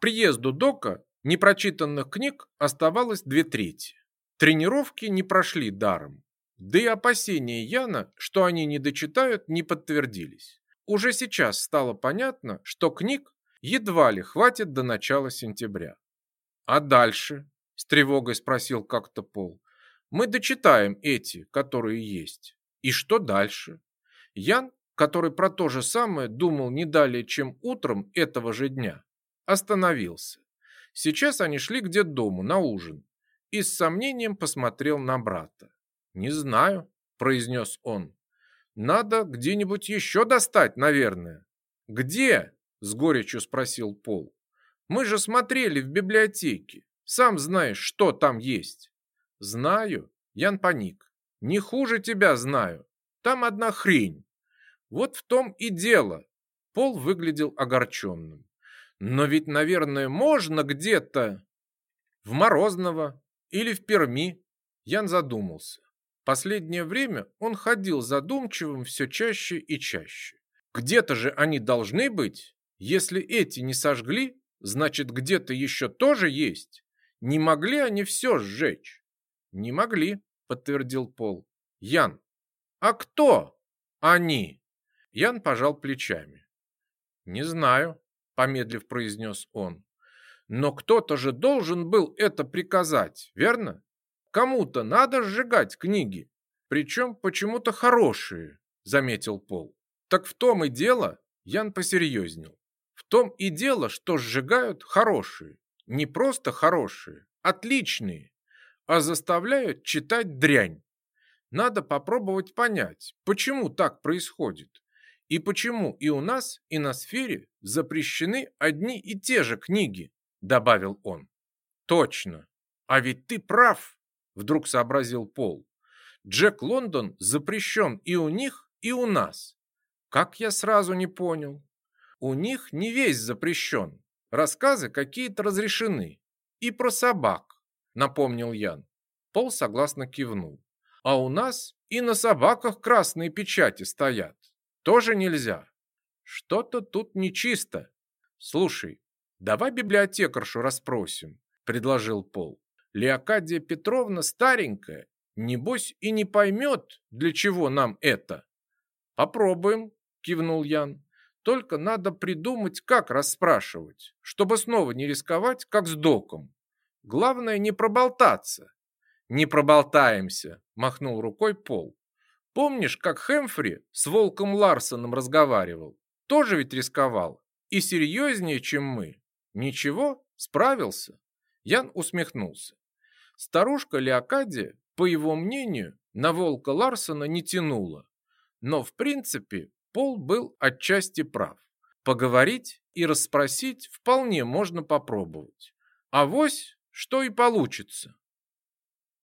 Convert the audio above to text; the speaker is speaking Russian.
Приезду Дока непрочитанных книг оставалось две трети. Тренировки не прошли даром. Да и опасения Яна, что они не дочитают, не подтвердились. Уже сейчас стало понятно, что книг едва ли хватит до начала сентября. «А дальше?» – с тревогой спросил как-то Пол. «Мы дочитаем эти, которые есть. И что дальше?» Ян, который про то же самое думал не далее, чем утром этого же дня, остановился. Сейчас они шли к дому на ужин и с сомнением посмотрел на брата. «Не знаю», – произнес он. «Надо где-нибудь еще достать, наверное». «Где?» – с горечью спросил Пол. «Мы же смотрели в библиотеке. Сам знаешь, что там есть». «Знаю», – Ян паник. «Не хуже тебя знаю. Там одна хрень». «Вот в том и дело». Пол выглядел огорченным. «Но ведь, наверное, можно где-то...» «В Морозново или в Перми?» Ян задумался. Последнее время он ходил задумчивым все чаще и чаще. Где-то же они должны быть. Если эти не сожгли, значит где-то еще тоже есть. Не могли они все сжечь? Не могли, подтвердил Пол. Ян, а кто они? Ян пожал плечами. Не знаю, помедлив произнес он. Но кто-то же должен был это приказать, верно? Кому-то надо сжигать книги, причем почему-то хорошие, заметил Пол. Так в том и дело, Ян посерьезнел. В том и дело, что сжигают хорошие, не просто хорошие, отличные, а заставляют читать дрянь. Надо попробовать понять, почему так происходит. И почему и у нас, и на сфере запрещены одни и те же книги, добавил он. Точно. А ведь ты прав, вдруг сообразил Пол. Джек Лондон запрещен и у них, и у нас. Как я сразу не понял. У них не весь запрещен. Рассказы какие-то разрешены. И про собак, напомнил Ян. Пол согласно кивнул. А у нас и на собаках красные печати стоят. Тоже нельзя. Что-то тут нечисто. Слушай, давай библиотекаршу расспросим, предложил Пол. Леокадия Петровна старенькая, небось и не поймет, для чего нам это. Попробуем, кивнул Ян. Только надо придумать, как расспрашивать, чтобы снова не рисковать, как с доком. Главное не проболтаться. Не проболтаемся, махнул рукой Пол. Помнишь, как Хэмфри с Волком Ларсоном разговаривал? Тоже ведь рисковал. И серьезнее, чем мы. Ничего, справился. Ян усмехнулся. Старушка Леокадия, по его мнению, на волка Ларсона не тянула. Но, в принципе, Пол был отчасти прав. Поговорить и расспросить вполне можно попробовать. А вось, что и получится.